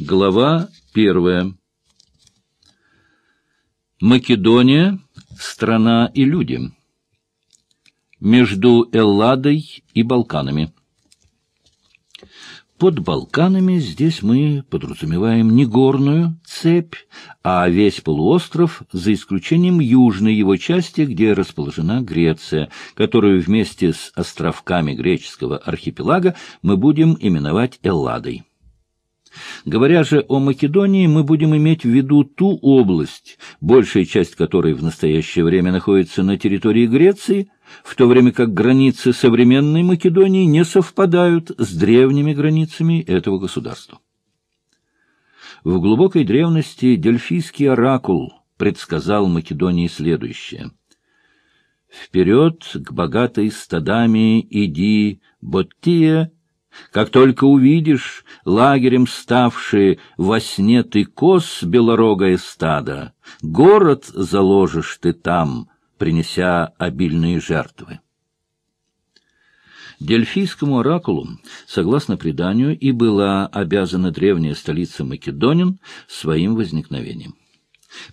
Глава первая. Македония — страна и люди. Между Элладой и Балканами. Под Балканами здесь мы подразумеваем не горную цепь, а весь полуостров, за исключением южной его части, где расположена Греция, которую вместе с островками греческого архипелага мы будем именовать Элладой. Говоря же о Македонии, мы будем иметь в виду ту область, большая часть которой в настоящее время находится на территории Греции, в то время как границы современной Македонии не совпадают с древними границами этого государства. В глубокой древности Дельфийский оракул предсказал Македонии следующее. «Вперед к богатой стадами иди, Боттия, как только увидишь лагерем ставшие во сне ты коз белорогое стадо, город заложишь ты там, принеся обильные жертвы. Дельфийскому оракулу, согласно преданию, и была обязана древняя столица Македонин своим возникновением.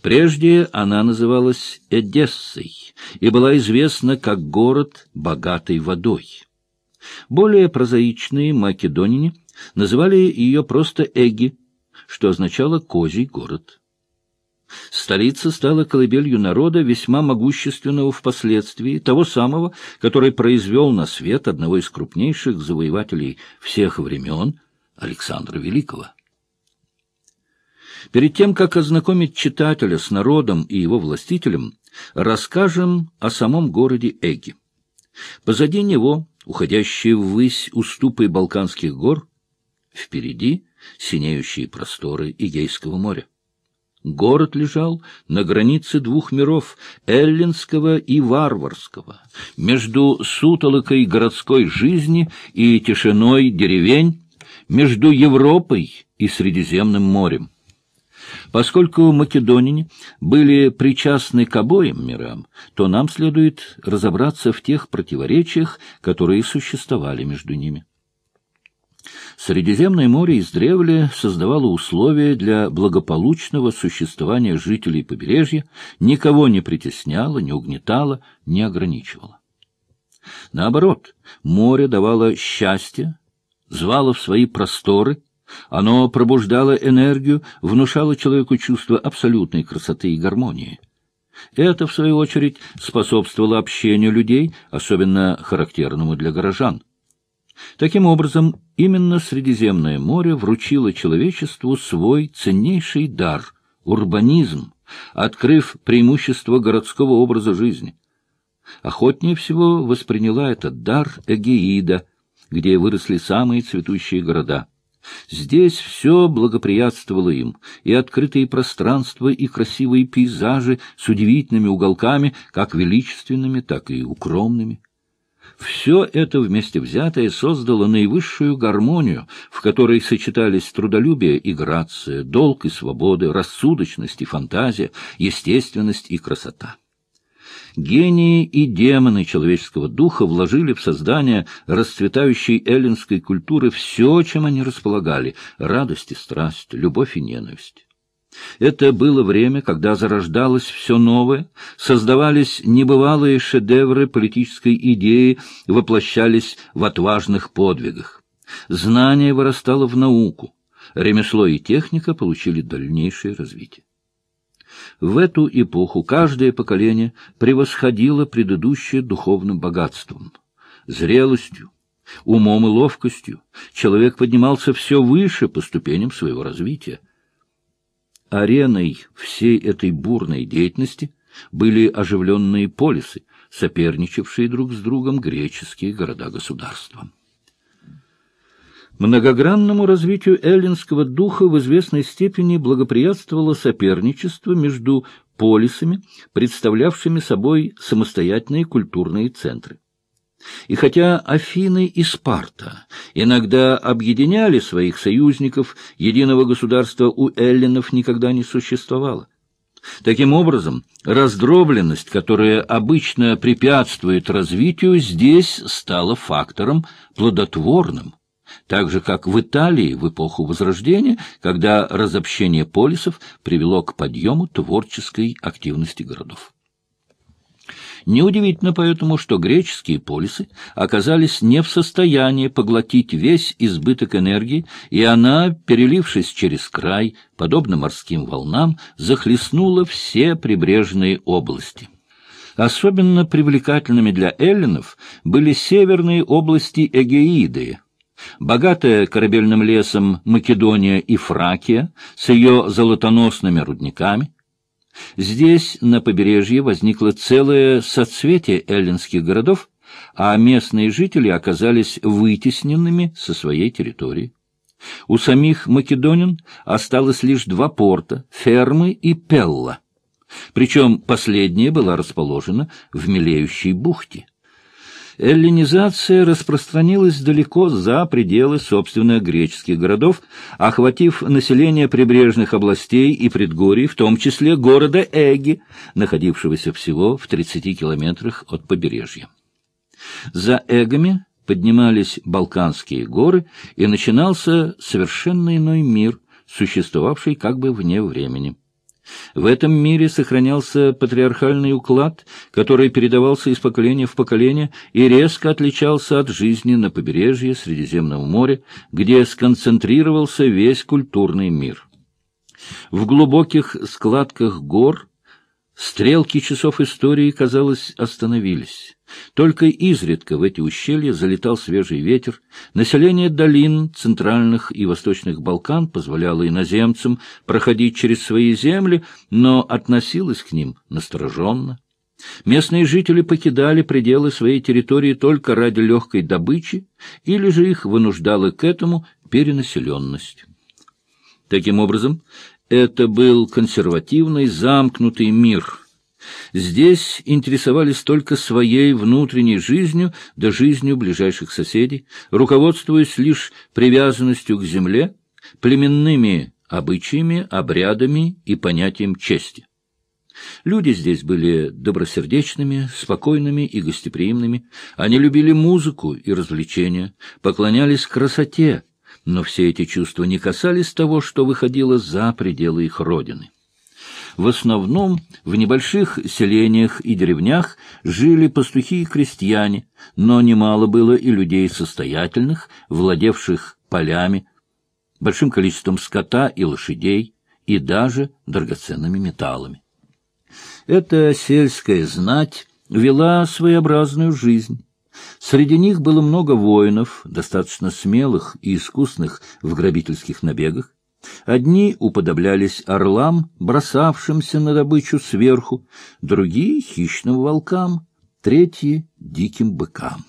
Прежде она называлась Эдессой и была известна как город, богатый водой. Более прозаичные македонине называли ее просто Эги, что означало «козий город». Столица стала колыбелью народа, весьма могущественного впоследствии, того самого, который произвел на свет одного из крупнейших завоевателей всех времен, Александра Великого. Перед тем, как ознакомить читателя с народом и его властителем, расскажем о самом городе Эги. Позади него уходящие ввысь уступы Балканских гор, впереди синеющие просторы Игейского моря. Город лежал на границе двух миров — эллинского и варварского, между сутолокой городской жизни и тишиной деревень, между Европой и Средиземным морем. Поскольку македонине были причастны к обоим мирам, то нам следует разобраться в тех противоречиях, которые существовали между ними. Средиземное море издревле создавало условия для благополучного существования жителей побережья, никого не притесняло, не угнетало, не ограничивало. Наоборот, море давало счастье, звало в свои просторы, оно пробуждало энергию, внушало человеку чувство абсолютной красоты и гармонии. Это, в свою очередь, способствовало общению людей, особенно характерному для горожан. Таким образом, именно Средиземное море вручило человечеству свой ценнейший дар — урбанизм, открыв преимущество городского образа жизни. Охотнее всего восприняла этот дар Эгеида, где выросли самые цветущие города. Здесь все благоприятствовало им, и открытые пространства, и красивые пейзажи с удивительными уголками, как величественными, так и укромными. Все это вместе взятое создало наивысшую гармонию, в которой сочетались трудолюбие и грация, долг и свобода, рассудочность и фантазия, естественность и красота. Гении и демоны человеческого духа вложили в создание расцветающей эллинской культуры все, чем они располагали — радость и страсть, любовь и ненависть. Это было время, когда зарождалось все новое, создавались небывалые шедевры политической идеи, воплощались в отважных подвигах. Знание вырастало в науку, ремесло и техника получили дальнейшее развитие. В эту эпоху каждое поколение превосходило предыдущее духовным богатством, зрелостью, умом и ловкостью. Человек поднимался все выше по ступеням своего развития. Ареной всей этой бурной деятельности были оживленные полисы, соперничавшие друг с другом греческие города-государства. Многогранному развитию эллинского духа в известной степени благоприятствовало соперничество между полисами, представлявшими собой самостоятельные культурные центры. И хотя Афины и Спарта иногда объединяли своих союзников, единого государства у эллинов никогда не существовало. Таким образом, раздробленность, которая обычно препятствует развитию, здесь стала фактором плодотворным – так же, как в Италии в эпоху Возрождения, когда разобщение полисов привело к подъему творческой активности городов. Неудивительно поэтому, что греческие полисы оказались не в состоянии поглотить весь избыток энергии, и она, перелившись через край, подобно морским волнам, захлестнула все прибрежные области. Особенно привлекательными для эллинов были северные области Эгеиды, богатая корабельным лесом Македония и Фракия с ее золотоносными рудниками, Здесь, на побережье, возникло целое соцветие эллинских городов, а местные жители оказались вытесненными со своей территории. У самих македонин осталось лишь два порта — Фермы и Пелла. Причем последняя была расположена в Мелеющей бухте эллинизация распространилась далеко за пределы собственных греческих городов, охватив население прибрежных областей и предгорий, в том числе города Эги, находившегося всего в 30 километрах от побережья. За Эгами поднимались Балканские горы, и начинался совершенно иной мир, существовавший как бы вне времени. В этом мире сохранялся патриархальный уклад, который передавался из поколения в поколение и резко отличался от жизни на побережье Средиземного моря, где сконцентрировался весь культурный мир. В глубоких складках гор Стрелки часов истории, казалось, остановились. Только изредка в эти ущелья залетал свежий ветер. Население долин центральных и восточных Балкан позволяло иноземцам проходить через свои земли, но относилось к ним настороженно. Местные жители покидали пределы своей территории только ради легкой добычи, или же их вынуждала к этому перенаселенность. Таким образом, это был консервативный, замкнутый мир. Здесь интересовались только своей внутренней жизнью да жизнью ближайших соседей, руководствуясь лишь привязанностью к земле, племенными обычаями, обрядами и понятием чести. Люди здесь были добросердечными, спокойными и гостеприимными. Они любили музыку и развлечения, поклонялись красоте, но все эти чувства не касались того, что выходило за пределы их родины. В основном в небольших селениях и деревнях жили пастухи и крестьяне, но немало было и людей состоятельных, владевших полями, большим количеством скота и лошадей, и даже драгоценными металлами. Эта сельская знать вела своеобразную жизнь. Среди них было много воинов, достаточно смелых и искусных в грабительских набегах. Одни уподоблялись орлам, бросавшимся на добычу сверху, другие — хищным волкам, третьи — диким быкам.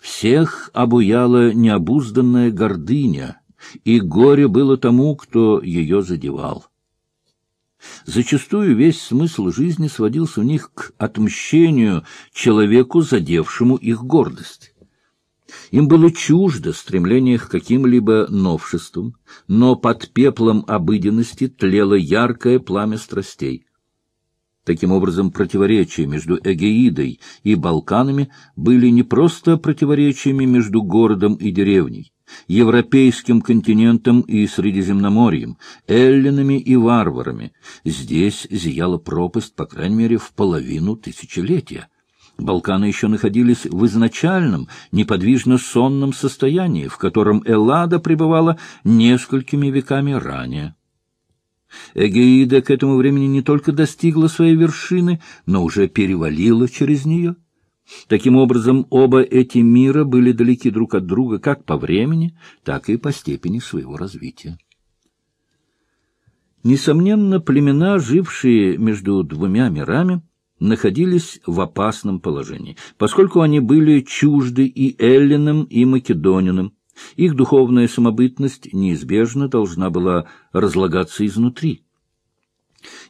Всех обуяла необузданная гордыня, и горе было тому, кто ее задевал. Зачастую весь смысл жизни сводился у них к отмщению человеку, задевшему их гордость. Им было чуждо стремление к каким-либо новшествам, но под пеплом обыденности тлело яркое пламя страстей. Таким образом, противоречия между Эгеидой и Балканами были не просто противоречиями между городом и деревней, европейским континентом и Средиземноморьем, эллинами и варварами. Здесь зияла пропасть, по крайней мере, в половину тысячелетия. Балканы еще находились в изначальном, неподвижно сонном состоянии, в котором Эллада пребывала несколькими веками ранее. Эгеида к этому времени не только достигла своей вершины, но уже перевалила через нее. Таким образом, оба эти мира были далеки друг от друга как по времени, так и по степени своего развития. Несомненно, племена, жившие между двумя мирами, находились в опасном положении, поскольку они были чужды и эллинам, и македонинам. Их духовная самобытность неизбежно должна была разлагаться изнутри.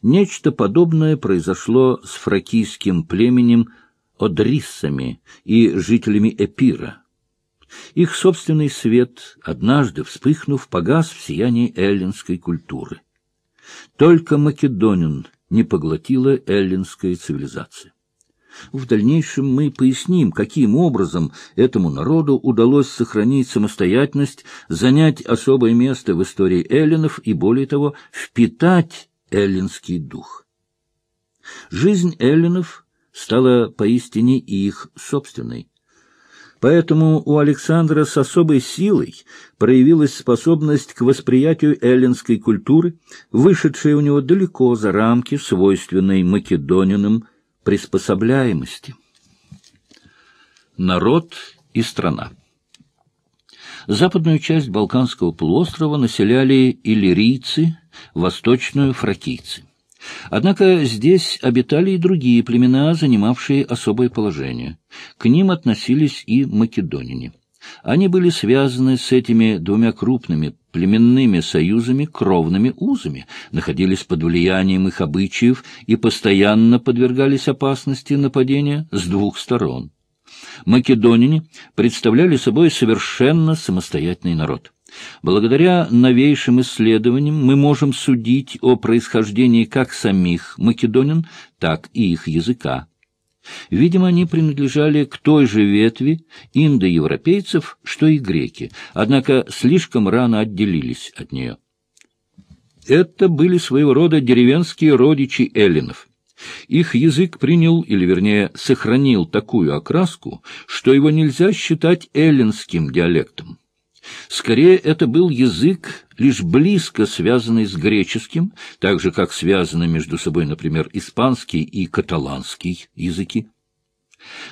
Нечто подобное произошло с фракийским племенем Одриссами и жителями Эпира. Их собственный свет, однажды вспыхнув, погас в сиянии эллинской культуры. Только Македонин не поглотила эллинская цивилизация. В дальнейшем мы поясним, каким образом этому народу удалось сохранить самостоятельность, занять особое место в истории эллинов и, более того, впитать эллинский дух. Жизнь эллинов стала поистине их собственной. Поэтому у Александра с особой силой проявилась способность к восприятию эллинской культуры, вышедшая у него далеко за рамки свойственной македонинам приспособляемости. Народ и страна Западную часть Балканского полуострова населяли иллирийцы, восточную — фракийцы. Однако здесь обитали и другие племена, занимавшие особое положение. К ним относились и македонине. Они были связаны с этими двумя крупными племенными союзами кровными узами, находились под влиянием их обычаев и постоянно подвергались опасности нападения с двух сторон. Македонине представляли собой совершенно самостоятельный народ. Благодаря новейшим исследованиям мы можем судить о происхождении как самих македонин, так и их языка. Видимо, они принадлежали к той же ветви индоевропейцев, что и греки, однако слишком рано отделились от нее. Это были своего рода деревенские родичи эллинов. Их язык принял, или вернее сохранил такую окраску, что его нельзя считать эллинским диалектом. Скорее, это был язык, лишь близко связанный с греческим, так же, как связаны между собой, например, испанский и каталанский языки.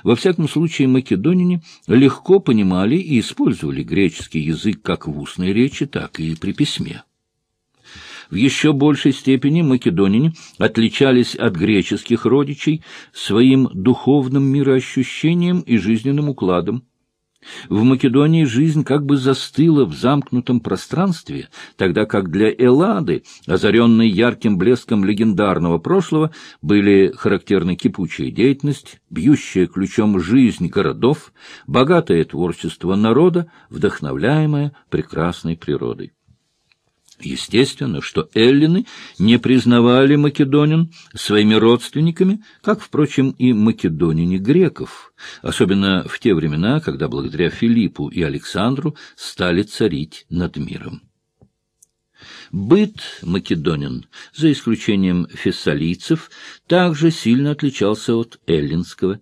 Во всяком случае, македонине легко понимали и использовали греческий язык как в устной речи, так и при письме. В еще большей степени македонине отличались от греческих родичей своим духовным мироощущением и жизненным укладом. В Македонии жизнь как бы застыла в замкнутом пространстве, тогда как для Эллады, озаренной ярким блеском легендарного прошлого, были характерны кипучая деятельность, бьющая ключом жизнь городов, богатое творчество народа, вдохновляемое прекрасной природой. Естественно, что эллины не признавали македонин своими родственниками, как, впрочем, и македонине греков, особенно в те времена, когда благодаря Филиппу и Александру стали царить над миром. Быт македонин, за исключением фессалийцев, также сильно отличался от эллинского.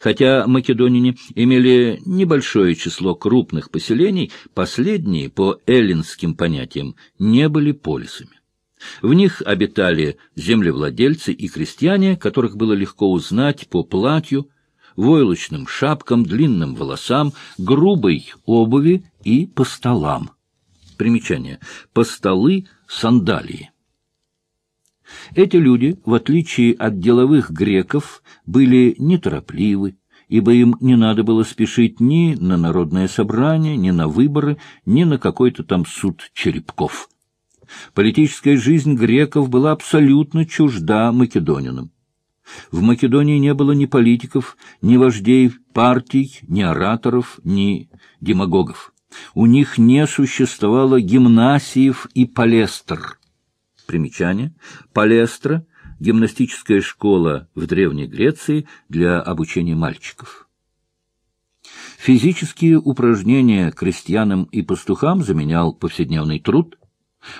Хотя македонине имели небольшое число крупных поселений, последние, по эллинским понятиям, не были полисами. В них обитали землевладельцы и крестьяне, которых было легко узнать по платью, войлочным шапкам, длинным волосам, грубой обуви и по столам. Примечание. По столы сандалии. Эти люди, в отличие от деловых греков, были неторопливы, ибо им не надо было спешить ни на народное собрание, ни на выборы, ни на какой-то там суд черепков. Политическая жизнь греков была абсолютно чужда македонинам. В Македонии не было ни политиков, ни вождей партий, ни ораторов, ни демагогов. У них не существовало гимнасиев и палестр. Примечание. Палестра — гимнастическая школа в Древней Греции для обучения мальчиков. Физические упражнения крестьянам и пастухам заменял повседневный труд.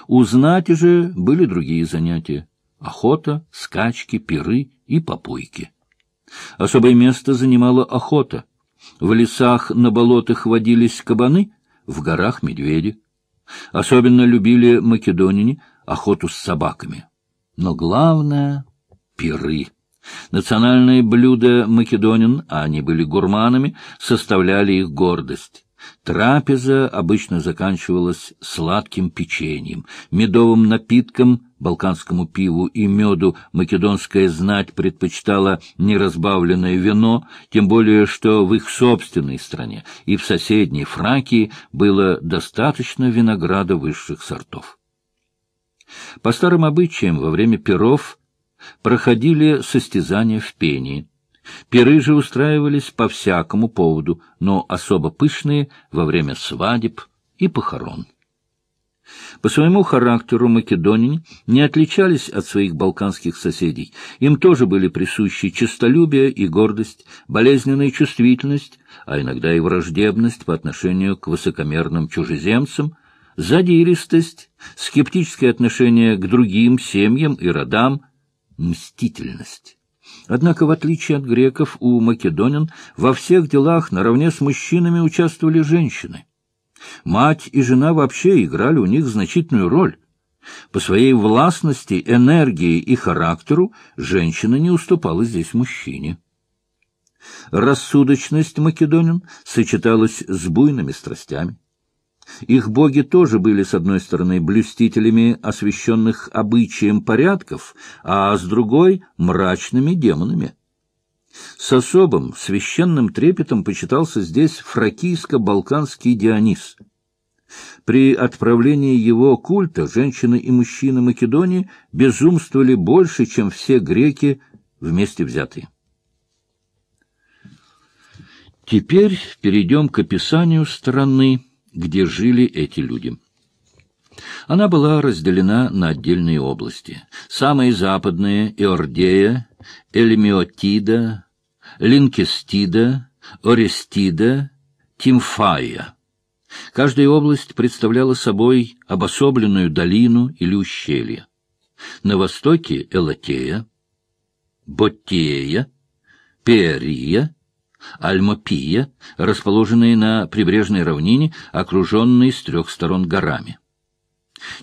У знати же были другие занятия — охота, скачки, пиры и попойки. Особое место занимала охота. В лесах на болотах водились кабаны, в горах — медведи. Особенно любили македонине охоту с собаками. Но главное — пиры. Национальные блюда македонин, а они были гурманами, составляли их гордость. Трапеза обычно заканчивалась сладким печеньем, медовым напитком, балканскому пиву и меду македонская знать предпочитала неразбавленное вино, тем более что в их собственной стране и в соседней Фракии было достаточно винограда высших сортов. По старым обычаям во время перов проходили состязания в пении. Пиры же устраивались по всякому поводу, но особо пышные во время свадеб и похорон. По своему характеру македоняне не отличались от своих балканских соседей. Им тоже были присущи честолюбие и гордость, болезненная чувствительность, а иногда и враждебность по отношению к высокомерным чужеземцам, задиристость, скептическое отношение к другим семьям и родам, мстительность. Однако, в отличие от греков, у македонян во всех делах наравне с мужчинами участвовали женщины. Мать и жена вообще играли у них значительную роль. По своей властности, энергии и характеру женщина не уступала здесь мужчине. Рассудочность македонян сочеталась с буйными страстями. Их боги тоже были, с одной стороны, блюстителями освященных обычаем порядков, а с другой — мрачными демонами. С особым священным трепетом почитался здесь фракийско-балканский Дионис. При отправлении его культа женщины и мужчины Македонии безумствовали больше, чем все греки вместе взятые. Теперь перейдем к описанию страны, где жили эти люди. Она была разделена на отдельные области. Самые западные — Иордея, Эльмиотида, Линкестида, Орестида, Тимфая. Каждая область представляла собой обособленную долину или ущелье. На востоке — Элатея, Боттея, Перия, Альмопия, расположенные на прибрежной равнине, окруженные с трех сторон горами.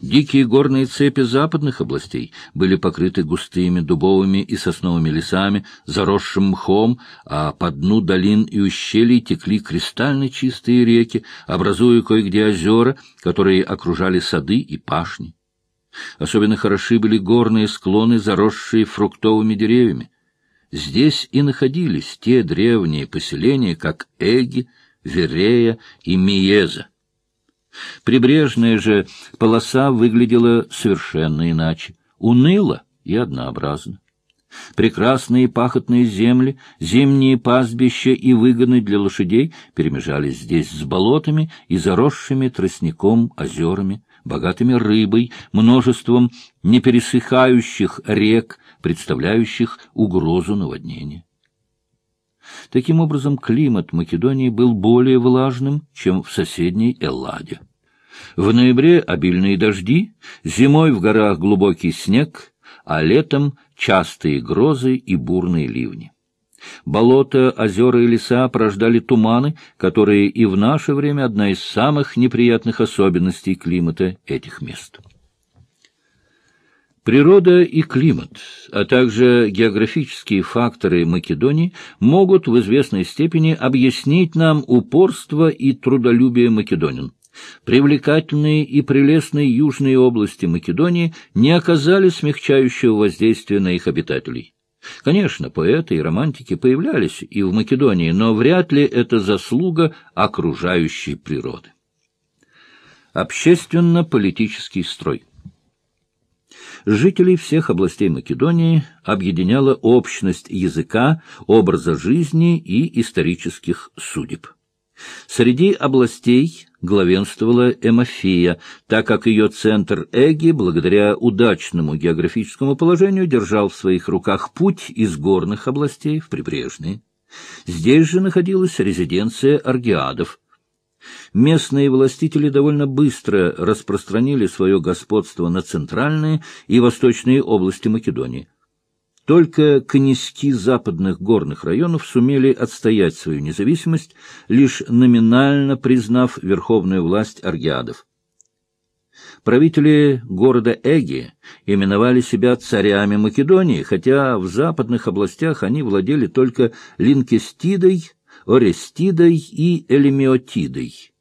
Дикие горные цепи западных областей были покрыты густыми дубовыми и сосновыми лесами, заросшим мхом, а по дну долин и ущелий текли кристально чистые реки, образуя кое-где озера, которые окружали сады и пашни. Особенно хороши были горные склоны, заросшие фруктовыми деревьями. Здесь и находились те древние поселения, как Эги, Верея и Миеза. Прибрежная же полоса выглядела совершенно иначе, уныло и однообразно. Прекрасные пахотные земли, зимние пастбища и выгоны для лошадей перемежались здесь с болотами и заросшими тростником озерами, богатыми рыбой, множеством непересыхающих рек, представляющих угрозу наводнения. Таким образом, климат Македонии был более влажным, чем в соседней Элладе. В ноябре обильные дожди, зимой в горах глубокий снег, а летом частые грозы и бурные ливни. Болота, озера и леса порождали туманы, которые и в наше время одна из самых неприятных особенностей климата этих мест. Природа и климат, а также географические факторы Македонии могут в известной степени объяснить нам упорство и трудолюбие македонин. Привлекательные и прелестные южные области Македонии не оказали смягчающего воздействия на их обитателей. Конечно, поэты и романтики появлялись и в Македонии, но вряд ли это заслуга окружающей природы. Общественно-политический строй Жителей всех областей Македонии объединяла общность языка, образа жизни и исторических судеб. Среди областей главенствовала Эмофия, так как ее центр Эги, благодаря удачному географическому положению, держал в своих руках путь из горных областей в прибрежные. Здесь же находилась резиденция аргиадов – Местные властители довольно быстро распространили свое господство на центральные и восточные области Македонии. Только князьки западных горных районов сумели отстоять свою независимость, лишь номинально признав верховную власть аргиадов. Правители города Эги именовали себя царями Македонии, хотя в западных областях они владели только Линкестидой, Орестидой и Элемиотидой.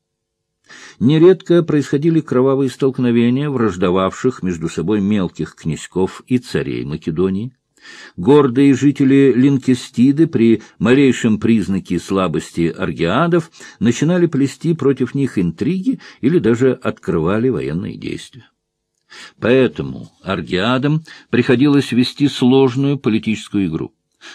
Нередко происходили кровавые столкновения враждовавших между собой мелких князьков и царей Македонии. Гордые жители Линкестиды при малейшем признаке слабости аргиадов начинали плести против них интриги или даже открывали военные действия. Поэтому аргиадам приходилось вести сложную политическую игру.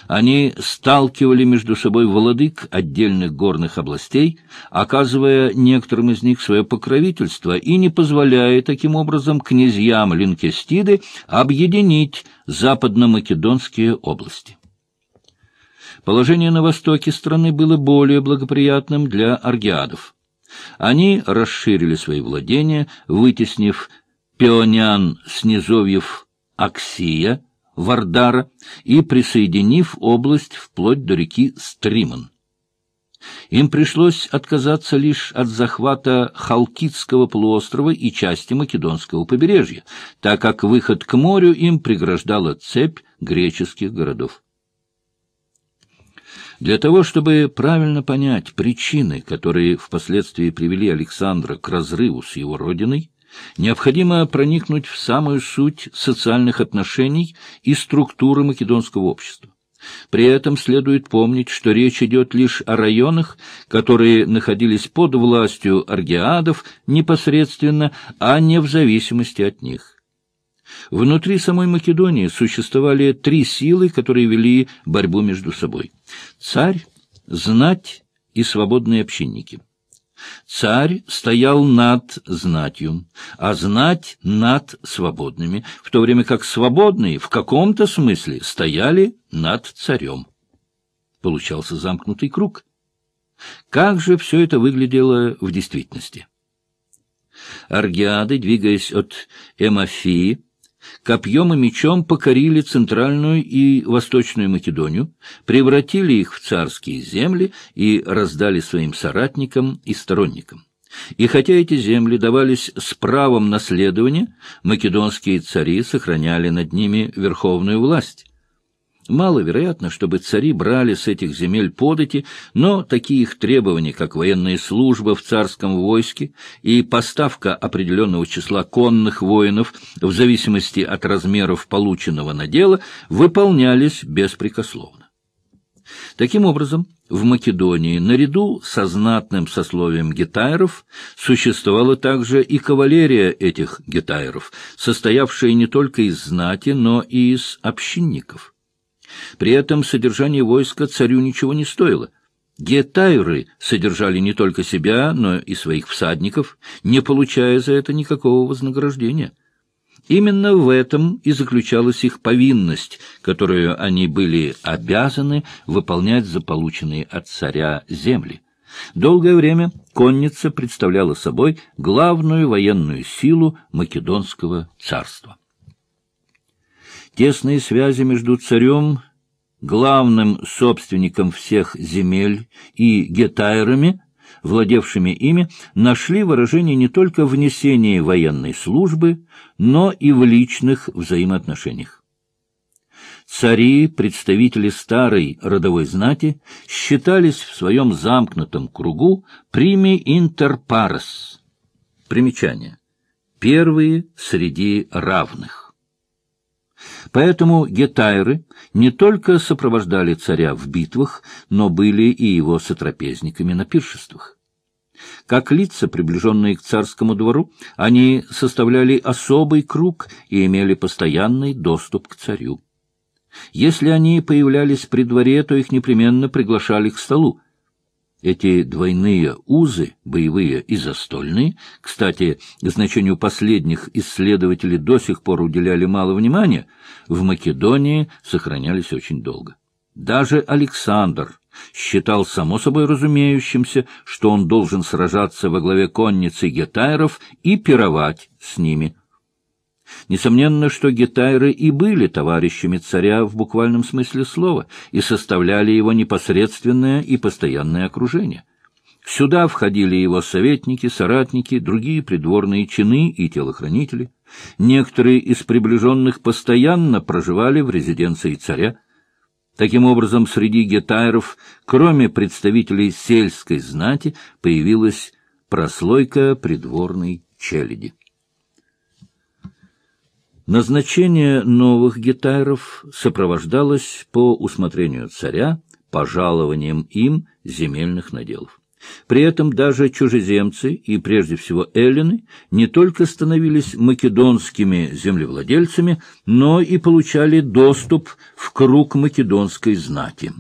Они сталкивали между собой владык отдельных горных областей, оказывая некоторым из них свое покровительство и не позволяя таким образом князьям Линкестиды объединить западно-македонские области. Положение на востоке страны было более благоприятным для аргиадов. Они расширили свои владения, вытеснив пионян с низовьев Аксия, Вардара и присоединив область вплоть до реки Стриман. Им пришлось отказаться лишь от захвата Халкидского полуострова и части Македонского побережья, так как выход к морю им преграждала цепь греческих городов. Для того, чтобы правильно понять причины, которые впоследствии привели Александра к разрыву с его родиной, необходимо проникнуть в самую суть социальных отношений и структуры македонского общества. При этом следует помнить, что речь идет лишь о районах, которые находились под властью аргиадов непосредственно, а не в зависимости от них. Внутри самой Македонии существовали три силы, которые вели борьбу между собой. Царь, знать и свободные общинники. Царь стоял над знатью, а знать над свободными, в то время как свободные в каком-то смысле стояли над царем. Получался замкнутый круг. Как же все это выглядело в действительности? Аргиады, двигаясь от Эмофии, копьем и мечом покорили Центральную и Восточную Македонию, превратили их в царские земли и раздали своим соратникам и сторонникам. И хотя эти земли давались с правом наследования, македонские цари сохраняли над ними верховную власть. Маловероятно, чтобы цари брали с этих земель подати, но такие их требования, как военная служба в царском войске и поставка определенного числа конных воинов в зависимости от размеров полученного надела, выполнялись беспрекословно. Таким образом, в Македонии наряду со знатным сословием гетайров существовала также и кавалерия этих гетайров, состоявшая не только из знати, но и из общинников. При этом содержание войска царю ничего не стоило. Гетайры содержали не только себя, но и своих всадников, не получая за это никакого вознаграждения. Именно в этом и заключалась их повинность, которую они были обязаны выполнять за полученные от царя земли. Долгое время конница представляла собой главную военную силу Македонского царства. Тесные связи между царем, главным собственником всех земель, и гетайрами, владевшими ими, нашли выражение не только в несении военной службы, но и в личных взаимоотношениях. Цари, представители старой родовой знати, считались в своем замкнутом кругу прими интер парес. Примечание. Первые среди равных. Поэтому гетайры не только сопровождали царя в битвах, но были и его сотрапезниками на пиршествах. Как лица, приближенные к царскому двору, они составляли особый круг и имели постоянный доступ к царю. Если они появлялись при дворе, то их непременно приглашали к столу. Эти двойные узы, боевые и застольные, кстати, значению последних исследователи до сих пор уделяли мало внимания, в Македонии сохранялись очень долго. Даже Александр считал само собой разумеющимся, что он должен сражаться во главе конницы гетайров и пировать с ними – Несомненно, что гетайры и были товарищами царя в буквальном смысле слова и составляли его непосредственное и постоянное окружение. Сюда входили его советники, соратники, другие придворные чины и телохранители. Некоторые из приближенных постоянно проживали в резиденции царя. Таким образом, среди гетайров, кроме представителей сельской знати, появилась прослойка придворной челяди. Назначение новых гитайров сопровождалось по усмотрению царя пожалованием им земельных наделов. При этом даже чужеземцы, и прежде всего эллины, не только становились македонскими землевладельцами, но и получали доступ в круг македонской знати.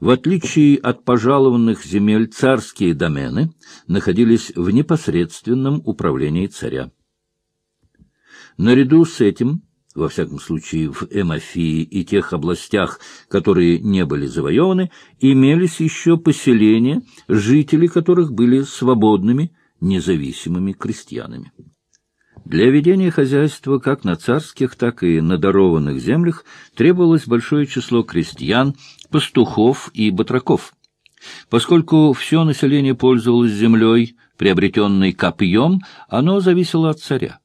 В отличие от пожалованных земель, царские домены находились в непосредственном управлении царя. Наряду с этим во всяком случае в Эмофии и тех областях, которые не были завоеваны, имелись еще поселения, жители которых были свободными, независимыми крестьянами. Для ведения хозяйства как на царских, так и на дарованных землях требовалось большое число крестьян, пастухов и батраков. Поскольку все население пользовалось землей, приобретенной копьем, оно зависело от царя.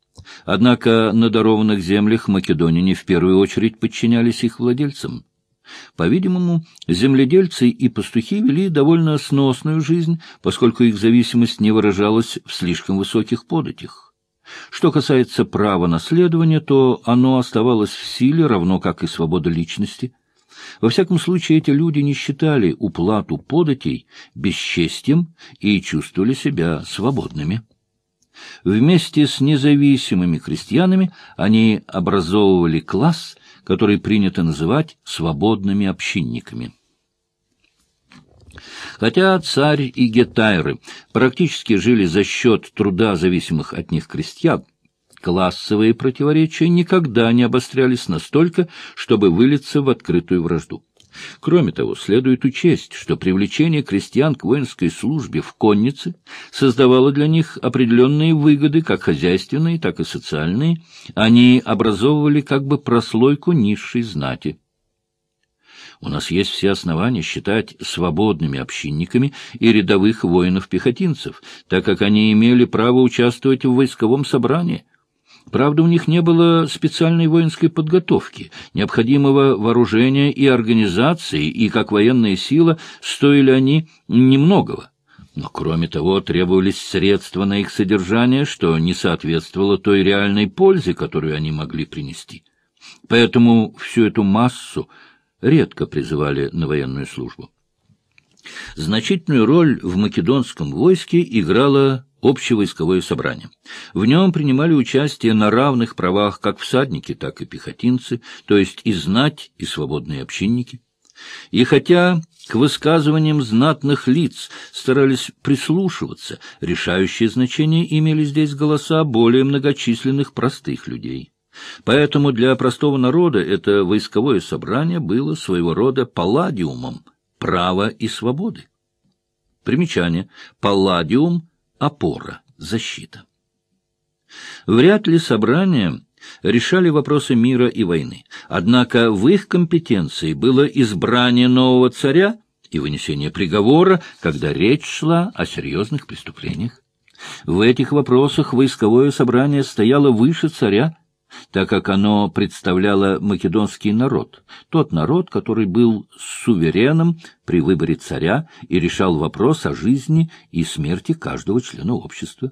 Однако на дарованных землях македоняне в первую очередь подчинялись их владельцам. По-видимому, земледельцы и пастухи вели довольно сносную жизнь, поскольку их зависимость не выражалась в слишком высоких податях. Что касается права наследования, то оно оставалось в силе, равно как и свобода личности. Во всяком случае, эти люди не считали уплату податей бесчестием и чувствовали себя свободными. Вместе с независимыми крестьянами они образовывали класс, который принято называть свободными общинниками. Хотя царь и гетайры практически жили за счет труда зависимых от них крестьян, классовые противоречия никогда не обострялись настолько, чтобы вылиться в открытую вражду. Кроме того, следует учесть, что привлечение крестьян к воинской службе в коннице создавало для них определенные выгоды, как хозяйственные, так и социальные. Они образовывали как бы прослойку низшей знати. У нас есть все основания считать свободными общинниками и рядовых воинов-пехотинцев, так как они имели право участвовать в войсковом собрании – Правда, у них не было специальной воинской подготовки, необходимого вооружения и организации, и как военная сила стоили они немногого. Но, кроме того, требовались средства на их содержание, что не соответствовало той реальной пользе, которую они могли принести. Поэтому всю эту массу редко призывали на военную службу. Значительную роль в македонском войске играла общевойсковое собрание. В нем принимали участие на равных правах как всадники, так и пехотинцы, то есть и знать, и свободные общинники. И хотя к высказываниям знатных лиц старались прислушиваться, решающее значение имели здесь голоса более многочисленных простых людей. Поэтому для простого народа это войсковое собрание было своего рода палладиумом права и свободы. Примечание. Палладиум опора, защита. Вряд ли собрания решали вопросы мира и войны. Однако в их компетенции было избрание нового царя и вынесение приговора, когда речь шла о серьезных преступлениях. В этих вопросах войсковое собрание стояло выше царя так как оно представляло македонский народ, тот народ, который был сувереном при выборе царя и решал вопрос о жизни и смерти каждого члена общества.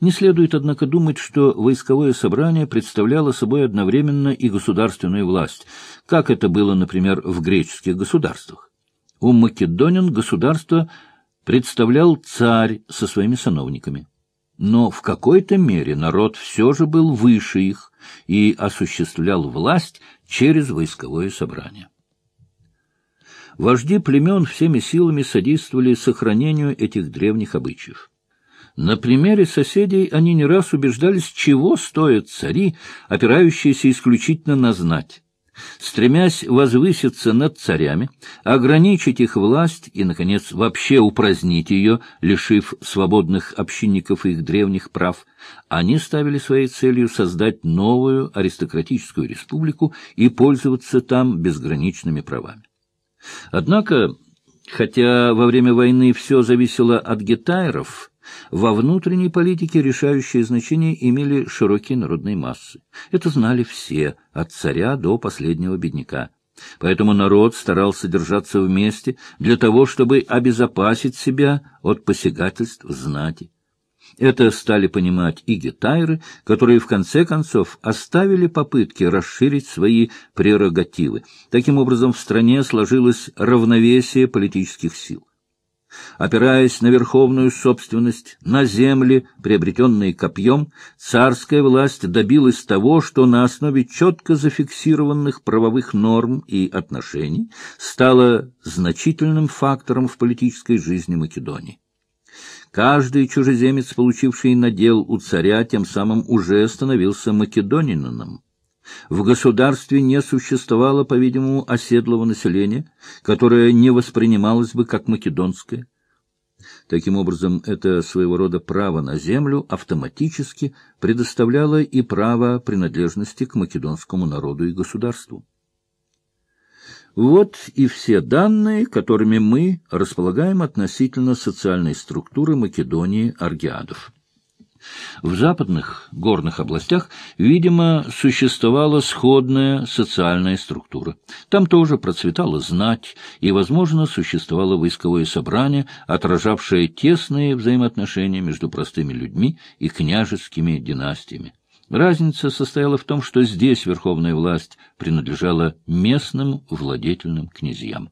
Не следует, однако, думать, что войсковое собрание представляло собой одновременно и государственную власть, как это было, например, в греческих государствах. У македонян государство представлял царь со своими сановниками но в какой-то мере народ все же был выше их и осуществлял власть через войсковое собрание. Вожди племен всеми силами содействовали сохранению этих древних обычаев. На примере соседей они не раз убеждались, чего стоят цари, опирающиеся исключительно на знать стремясь возвыситься над царями, ограничить их власть и, наконец, вообще упразднить ее, лишив свободных общинников их древних прав, они ставили своей целью создать новую аристократическую республику и пользоваться там безграничными правами. Однако, хотя во время войны все зависело от гетайров, во внутренней политике решающее значение имели широкие народные массы. Это знали все, от царя до последнего бедняка. Поэтому народ старался держаться вместе для того, чтобы обезопасить себя от посягательств знати. Это стали понимать и гетайры, которые в конце концов оставили попытки расширить свои прерогативы. Таким образом, в стране сложилось равновесие политических сил. Опираясь на верховную собственность, на земли, приобретенные копьем, царская власть добилась того, что на основе четко зафиксированных правовых норм и отношений стала значительным фактором в политической жизни Македонии. Каждый чужеземец, получивший надел у царя, тем самым уже становился македонинином. В государстве не существовало, по-видимому, оседлого населения, которое не воспринималось бы как македонское. Таким образом, это своего рода право на землю автоматически предоставляло и право принадлежности к македонскому народу и государству. Вот и все данные, которыми мы располагаем относительно социальной структуры Македонии аргиадов. В западных горных областях, видимо, существовала сходная социальная структура. Там тоже процветала знать, и, возможно, существовало войсковое собрание, отражавшее тесные взаимоотношения между простыми людьми и княжескими династиями. Разница состояла в том, что здесь верховная власть принадлежала местным владетельным князьям.